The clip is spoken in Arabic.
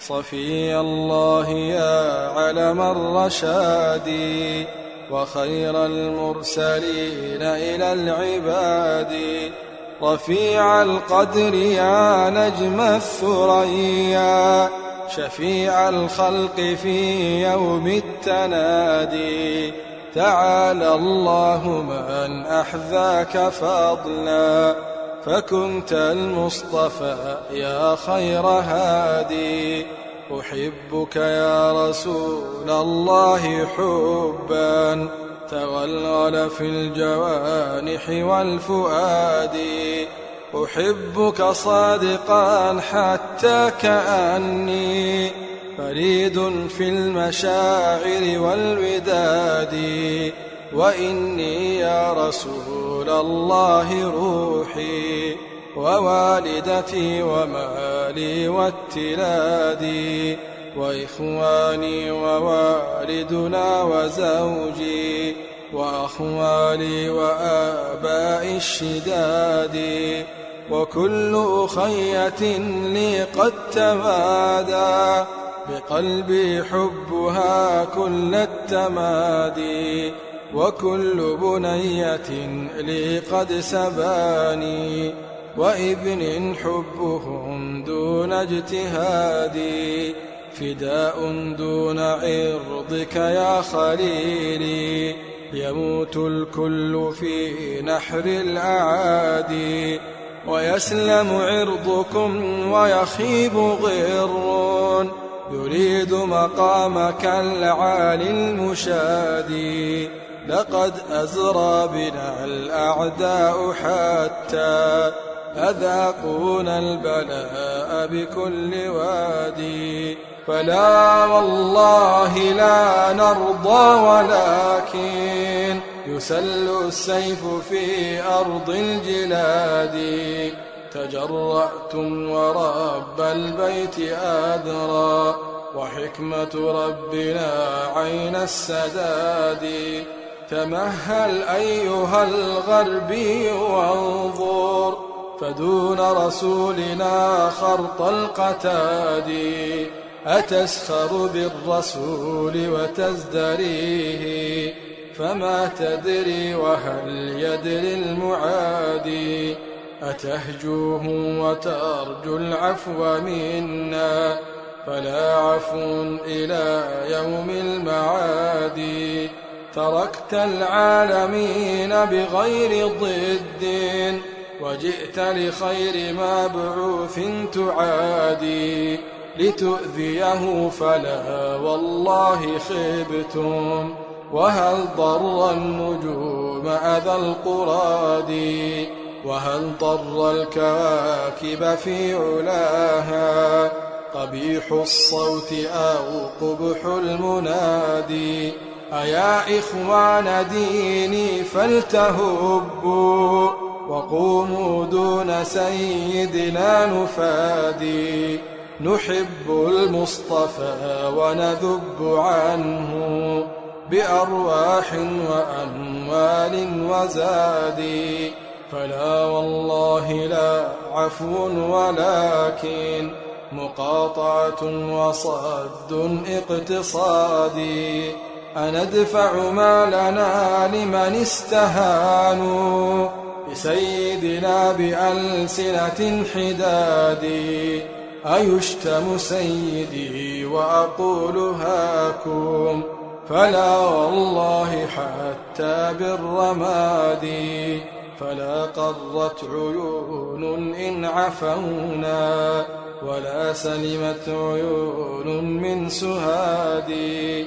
صفي الله يا علم الرشاد وخير المرسلين إلى العباد. رفيع القدر يا نجم الثريا. شفيع الخلق في يوم التنادي. تعالى الله من أحذاك فضلا. فكنت المصطفى يا خير هادي. أحبك يا رسول الله حبا. تغلغل في الجوانح والفؤاد. أحبك صادقا حتى كأني فريد في المشاعر والوداد. وإني يا رسول الله روحي ووالدتي ومالي واتلادي وإخواني ووالدنا وزوجي وأخوالي وآباء الشداد وكل أخية لي قد تمادى بقلبي حبها كل التمادي وكل بنية لي قد سباني وإبن حبهم دون اجتهادي فداء دون عرضك يا خليلي يموت الكل في نحر الأعادي ويسلم عرضكم ويخيب غر يريد مقامك العالي المشادي. لقد أزرى بنا الأعداء حتى أذاقونا البلاء بكل وادي. فلا والله لا نرضى ولكن يسل السيف في أرض الجلاد. تجرأتم ورب البيت أدرى وحكمة ربنا عين السداد. تمهل أيها الغربي وانظر فدون رسولنا خرط القتاد أتسخر بالرسول وتزدريه؟ فما تدري وهل يدري المعادي أتهجوه وترجو العفو منا؟ فلا عفو إلى يوم المعاد. تركت العالمين بغير ضد وجئت لخير مبعوث تعادي لتؤذيه فلا والله خبتم وهل ضر النجوم أذى القراد وهل ضر الكواكب في علاها قبيح الصوت أو قبح المنادي أيا إخوان ديني فلتهبوا وقوموا دون سيدنا نفادي. نحب المصطفى ونذب عنه بأرواح وأموال وزاد. فلا والله لا عفو ولكن مقاطعة وصد اقتصادي أندفع مالنا لمن استهانوا بسيدنا بألسنة حداد أيشتم سيدي وأقول هاكم؟ فلا والله حتى بالرماد. فلا قرت عيون إن عفونا ولا سلمت عيون من سهادي